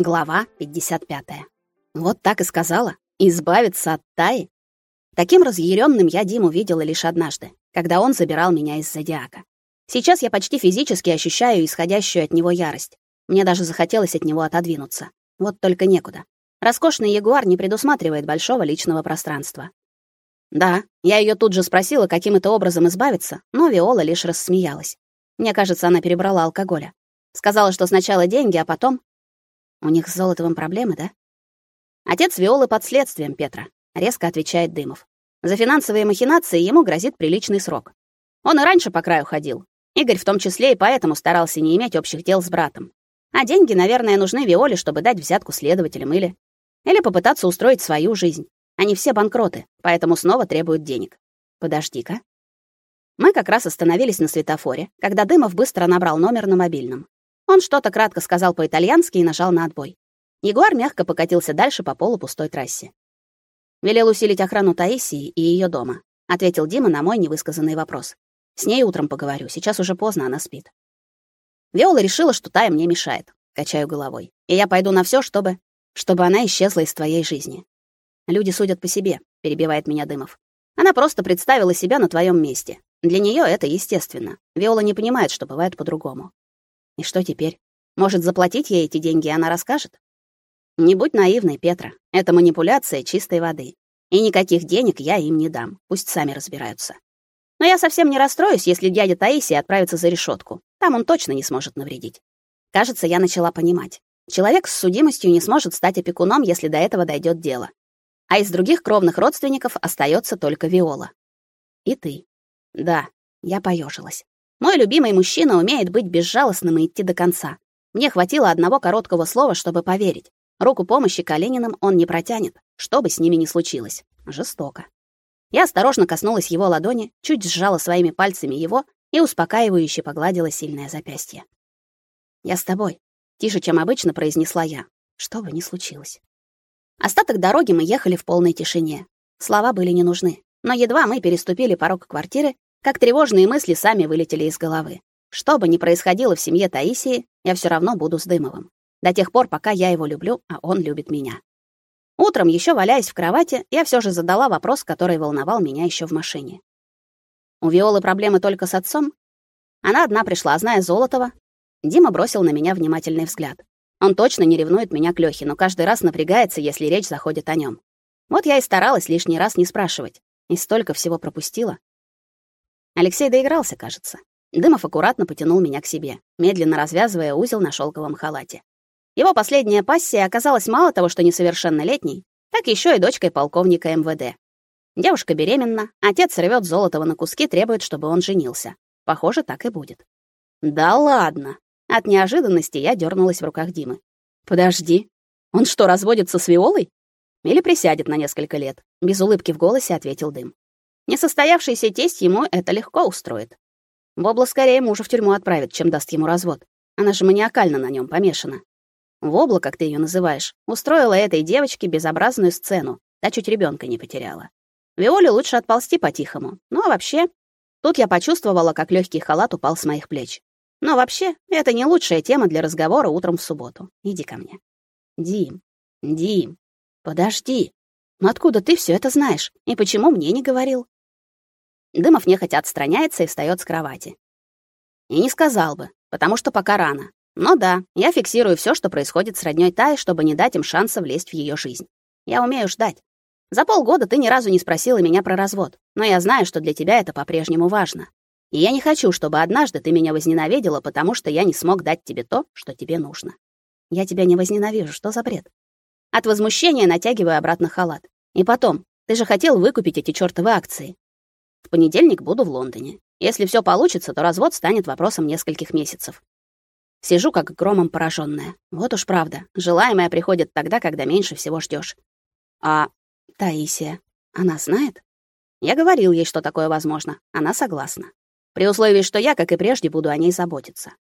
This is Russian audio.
Глава 55. Вот так и сказала. Избавиться от Таи? Таким разъяренным я Диму видела лишь однажды, когда он забирал меня из зодиака. Сейчас я почти физически ощущаю исходящую от него ярость. Мне даже захотелось от него отодвинуться. Вот только некуда. Роскошный ягуар не предусматривает большого личного пространства. Да, я ее тут же спросила, каким это образом избавиться, но Виола лишь рассмеялась. Мне кажется, она перебрала алкоголя. Сказала, что сначала деньги, а потом у них с Золотовым проблемы, да? Отец Виолы под следствием, Петра, резко отвечает Дымов. За финансовые махинации ему грозит приличный срок. Он и раньше по краю ходил. Игорь в том числе и поэтому старался не иметь общих дел с братом. А деньги, наверное, нужны Виоле, чтобы дать взятку следователям или или попытаться устроить свою жизнь. Они все банкроты, поэтому снова требуют денег. Подожди-ка. Мы как раз остановились на светофоре, когда Дымов быстро набрал номер на мобильном. Он что-то кратко сказал по-итальянски и нажал на отбой. Егор мягко покатился дальше по полупустой трассе. Велел усилить охрану Таисии и ее дома, ответил Дима на мой невысказанный вопрос. С ней утром поговорю, сейчас уже поздно, она спит. Виола решила, что Тая мне мешает. Качаю головой. И я пойду на все, чтобы чтобы она исчезла из твоей жизни. Люди судят по себе, перебивает меня Дымов. Она просто представила себя на твоем месте. Для нее это естественно. Виола не понимает, что бывает по-другому. И что теперь? Может, заплатить ей эти деньги, и она расскажет? Не будь наивной, Петра. Это манипуляция чистой воды. И никаких денег я им не дам. Пусть сами разбираются. Но я совсем не расстроюсь, если дядя Таисия отправится за решетку. Там он точно не сможет навредить. Кажется, я начала понимать. Человек с судимостью не сможет стать опекуном, если до этого дойдет дело. А из других кровных родственников остается только Виола. И ты. Да, я поежилась. Мой любимый мужчина умеет быть безжалостным и идти до конца. Мне хватило одного короткого слова, чтобы поверить. Руку помощи Калининым он не протянет, что бы с ними ни случилось. Жестоко. Я осторожно коснулась его ладони, чуть сжала своими пальцами его и успокаивающе погладила сильное запястье. «Я с тобой», — тише, чем обычно произнесла я, что бы ни случилось. Остаток дороги мы ехали в полной тишине. Слова были не нужны. Но едва мы переступили порог квартиры, как тревожные мысли сами вылетели из головы. Что бы ни происходило в семье Таисии, я все равно буду с Дымовым. До тех пор, пока я его люблю, а он любит меня. Утром, еще валяясь в кровати, я все же задала вопрос, который волновал меня еще в машине. У Виолы проблемы только с отцом? Она одна пришла, зная Золотова. Дима бросил на меня внимательный взгляд. Он точно не ревнует меня к Лёхе, но каждый раз напрягается, если речь заходит о нем. Вот я и старалась лишний раз не спрашивать. И столько всего пропустила. Алексей доигрался, кажется. Дымов аккуратно потянул меня к себе, медленно развязывая узел на шелковом халате. Его последняя пассия оказалась мало того, что несовершеннолетней, так еще и дочкой полковника МВД. Девушка беременна, отец рвет Золотого на куски, требует, чтобы он женился. Похоже, так и будет. Да ладно. От неожиданности я дернулась в руках Димы. Подожди. Он что, разводится с Виолой? Или присядет на несколько лет? Без улыбки в голосе ответил Дым. Несостоявшийся тесть ему это легко устроит. Бобла скорее мужа в тюрьму отправит, чем даст ему развод. Она же маниакально на нем помешана. Вобла, как ты ее называешь, устроила этой девочке безобразную сцену, та чуть ребенка не потеряла. Виоле лучше отползти по-тихому. Ну а вообще, тут я почувствовала, как легкий халат упал с моих плеч. Но вообще, это не лучшая тема для разговора утром в субботу. Иди ко мне. Дим, Дим, подожди. Ну откуда ты все это знаешь? И почему мне не говорил? Дымов нехотя отстраняется и встает с кровати. И не сказал бы, потому что пока рано. Но да, я фиксирую все, что происходит с роднёй Таи, чтобы не дать им шанса влезть в ее жизнь. Я умею ждать. За полгода ты ни разу не спросила меня про развод, но я знаю, что для тебя это по-прежнему важно. И я не хочу, чтобы однажды ты меня возненавидела, потому что я не смог дать тебе то, что тебе нужно. Я тебя не возненавижу, что за бред? От возмущения натягиваю обратно халат. И потом, ты же хотел выкупить эти чёртовы акции. В понедельник буду в Лондоне. Если все получится, то развод станет вопросом нескольких месяцев. Сижу как громом пораженная. Вот уж правда, желаемое приходит тогда, когда меньше всего ждешь. А Таисия, она знает? Я говорил ей, что такое возможно. Она согласна. При условии, что я, как и прежде, буду о ней заботиться.